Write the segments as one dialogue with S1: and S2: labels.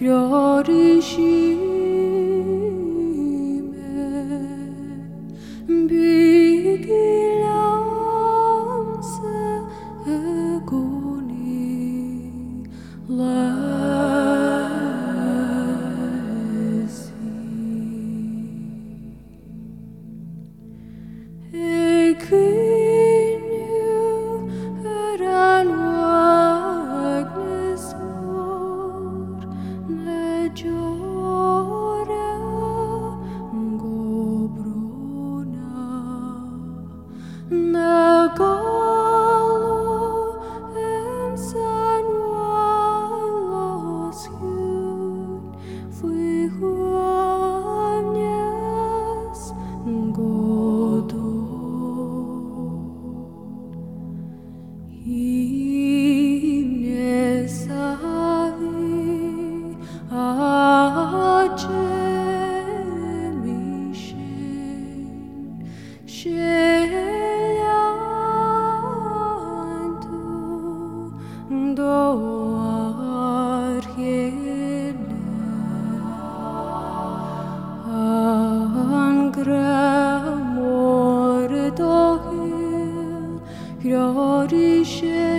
S1: 별이시 ocean.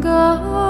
S1: go.